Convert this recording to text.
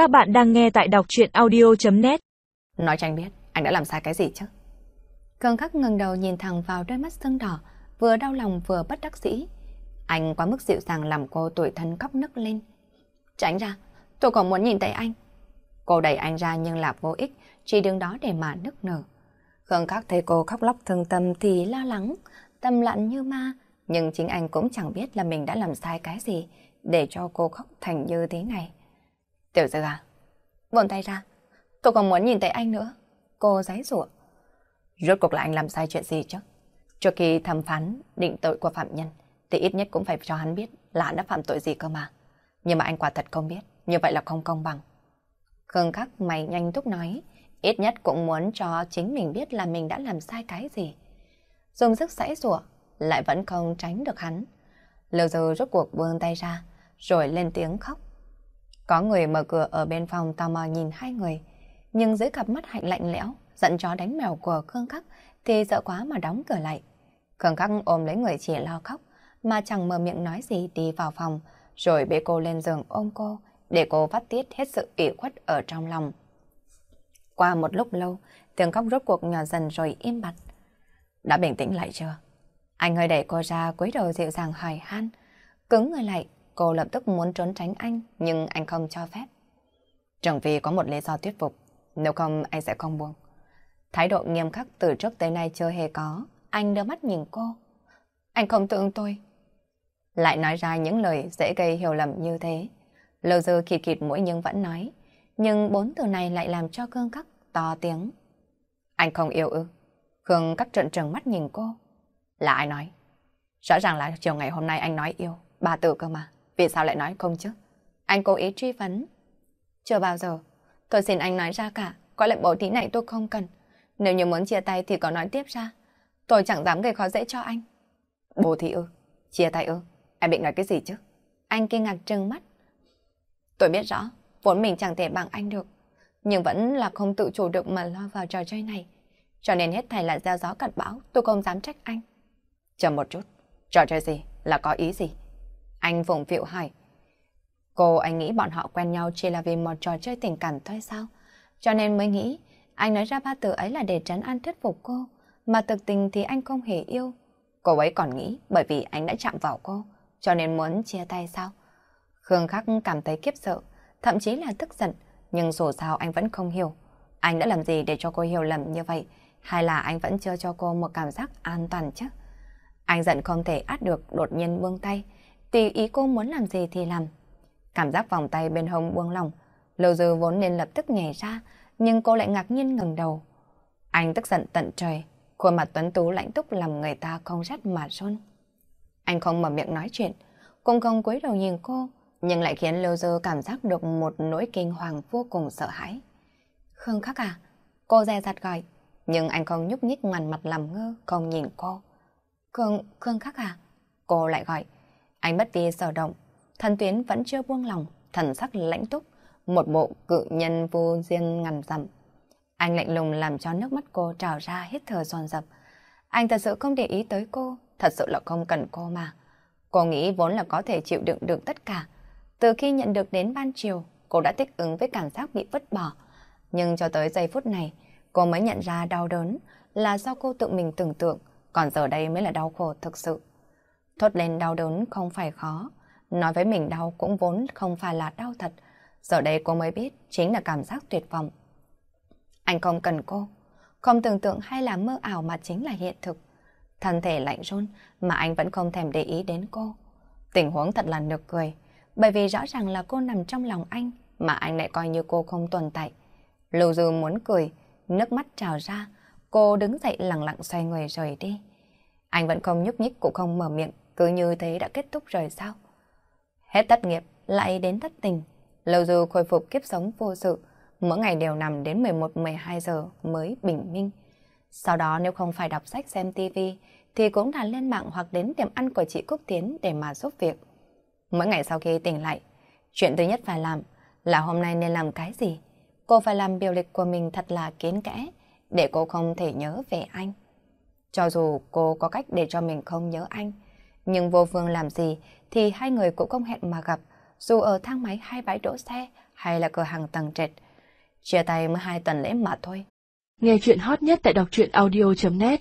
Các bạn đang nghe tại đọc chuyện audio.net Nói cho anh biết, anh đã làm sai cái gì chứ? Cường khắc ngừng đầu nhìn thẳng vào đôi mắt sưng đỏ, vừa đau lòng vừa bất đắc dĩ. Anh quá mức dịu dàng làm cô tuổi thân khóc nức lên. Tránh ra, tôi còn muốn nhìn thấy anh. Cô đẩy anh ra nhưng là vô ích, chỉ đứng đó để mà nức nở. Khương khắc thấy cô khóc lóc thương tâm thì lo lắng, tâm lặn như ma, nhưng chính anh cũng chẳng biết là mình đã làm sai cái gì để cho cô khóc thành như thế này. Tiểu dư à? Buồn tay ra. Tôi còn muốn nhìn thấy anh nữa. Cô giấy rủa. Rốt cuộc là anh làm sai chuyện gì chứ? Trước khi thẩm phán định tội của phạm nhân, thì ít nhất cũng phải cho hắn biết là hắn đã phạm tội gì cơ mà. Nhưng mà anh quả thật không biết, như vậy là không công bằng. Khương khắc mày nhanh thúc nói, ít nhất cũng muốn cho chính mình biết là mình đã làm sai cái gì. Dùng sức sãi rủa lại vẫn không tránh được hắn. Lâu giờ rốt cuộc buông tay ra, rồi lên tiếng khóc. Có người mở cửa ở bên phòng tò mò nhìn hai người, nhưng dưới cặp mắt hạnh lạnh lẽo, giận chó đánh mèo của Khương Khắc thì sợ quá mà đóng cửa lại. Khương Khắc ôm lấy người chị lo khóc, mà chẳng mở miệng nói gì đi vào phòng, rồi bế cô lên giường ôm cô, để cô phát tiết hết sự ủy khuất ở trong lòng. Qua một lúc lâu, tiếng khóc rốt cuộc nhỏ dần rồi im bặt. Đã bình tĩnh lại chưa? Anh hơi đẩy cô ra cúi đầu dịu dàng hỏi han. Cứng người lại, cô lập tức muốn trốn tránh anh, nhưng anh không cho phép. chẳng vì có một lý do thuyết phục, nếu không anh sẽ không buông. Thái độ nghiêm khắc từ trước tới nay chưa hề có, anh đưa mắt nhìn cô. Anh không tưởng tôi. Lại nói ra những lời dễ gây hiểu lầm như thế. Lâu dư khịt khịt mũi nhưng vẫn nói. Nhưng bốn từ này lại làm cho cương khắc to tiếng. Anh không yêu ư? Khương khắc trận trừng mắt nhìn cô. Là ai nói? Rõ ràng là chiều ngày hôm nay anh nói yêu, ba từ cơ mà. Vì sao lại nói không chứ? Anh cố ý truy vấn. Chưa bao giờ. Tôi xin anh nói ra cả, có lẽ bố tí này tôi không cần. Nếu như muốn chia tay thì có nói tiếp ra. Tôi chẳng dám gây khó dễ cho anh. Bố thí ư? Chia tay ư? Em định nói cái gì chứ? Anh kinh ngạc trừng mắt. Tôi biết rõ, vốn mình chẳng thể bằng anh được. Nhưng vẫn là không tự chủ được mà lo vào trò chơi này. Cho nên hết thầy là gieo gió cật bão, tôi không dám trách anh. Chờ một chút, trò chơi gì? Là có ý gì? Anh vùng vịu hỏi. Cô anh nghĩ bọn họ quen nhau chỉ là vì một trò chơi tình cảm thôi sao? Cho nên mới nghĩ anh nói ra ba từ ấy là để trấn an thuyết phục cô, mà thực tình thì anh không hề yêu. Cô ấy còn nghĩ bởi vì anh đã chạm vào cô, cho nên muốn chia tay sao? Khương Khắc cảm thấy kiếp sợ, thậm chí là tức giận, nhưng dù sao anh vẫn không hiểu. Anh đã làm gì để cho cô hiểu lầm như vậy? Hay là anh vẫn chưa cho cô một cảm giác an toàn chứ? Anh giận không thể át được đột nhiên buông tay, tùy ý cô muốn làm gì thì làm. Cảm giác vòng tay bên hông buông lòng, Lưu Dư vốn nên lập tức nhảy ra, nhưng cô lại ngạc nhiên ngẩng đầu. Anh tức giận tận trời, khuôn mặt tuấn tú lạnh túc làm người ta không rét mà run. Anh không mở miệng nói chuyện, cũng không cúi đầu nhìn cô, nhưng lại khiến Lưu Dư cảm giác được một nỗi kinh hoàng vô cùng sợ hãi. Khương Khắc à? Cô dè dặt gọi, nhưng anh không nhúc nhích ngoằn mặt làm ngơ, không nhìn cô. Khương, Khương Khắc à? Cô lại gọi. Anh bất vi sở động, thần tuyến vẫn chưa buông lòng, thần sắc lãnh túc, một bộ cự nhân vô duyên ngàn dặm. Anh lạnh lùng làm cho nước mắt cô trào ra hết thở dồn dập. Anh thật sự không để ý tới cô, thật sự là không cần cô mà. Cô nghĩ vốn là có thể chịu đựng được tất cả. Từ khi nhận được đến ban chiều, cô đã thích ứng với cảm giác bị vứt bỏ. Nhưng cho tới giây phút này, cô mới nhận ra đau đớn là do cô tự mình tưởng tượng, còn giờ đây mới là đau khổ thực sự. Thốt lên đau đớn không phải khó, nói với mình đau cũng vốn không phải là đau thật. Giờ đây cô mới biết chính là cảm giác tuyệt vọng. Anh không cần cô, không tưởng tượng hay là mơ ảo mà chính là hiện thực. Thân thể lạnh run mà anh vẫn không thèm để ý đến cô. Tình huống thật là nực cười, bởi vì rõ ràng là cô nằm trong lòng anh mà anh lại coi như cô không tồn tại. Lưu Dư muốn cười, nước mắt trào ra, cô đứng dậy lặng lặng xoay người rời đi. Anh vẫn không nhúc nhích cũng không mở miệng, cứ như thế đã kết thúc rồi sao? Hết tất nghiệp, lại đến thất tình. Lâu dù khôi phục kiếp sống vô sự, mỗi ngày đều nằm đến 11-12 giờ mới bình minh. Sau đó nếu không phải đọc sách xem tivi thì cũng là lên mạng hoặc đến tiệm ăn của chị Cúc Tiến để mà giúp việc. Mỗi ngày sau khi tỉnh lại, chuyện thứ nhất phải làm là hôm nay nên làm cái gì. Cô phải làm biểu lịch của mình thật là kiến kẽ để cô không thể nhớ về anh. Cho dù cô có cách để cho mình không nhớ anh, nhưng vô phương làm gì thì hai người cũng không hẹn mà gặp, dù ở thang máy hai bãi đỗ xe hay là cửa hàng tầng trệt. Chia tay mới hai tuần lễ mà thôi. Nghe chuyện hot nhất tại đọc truyện audio.net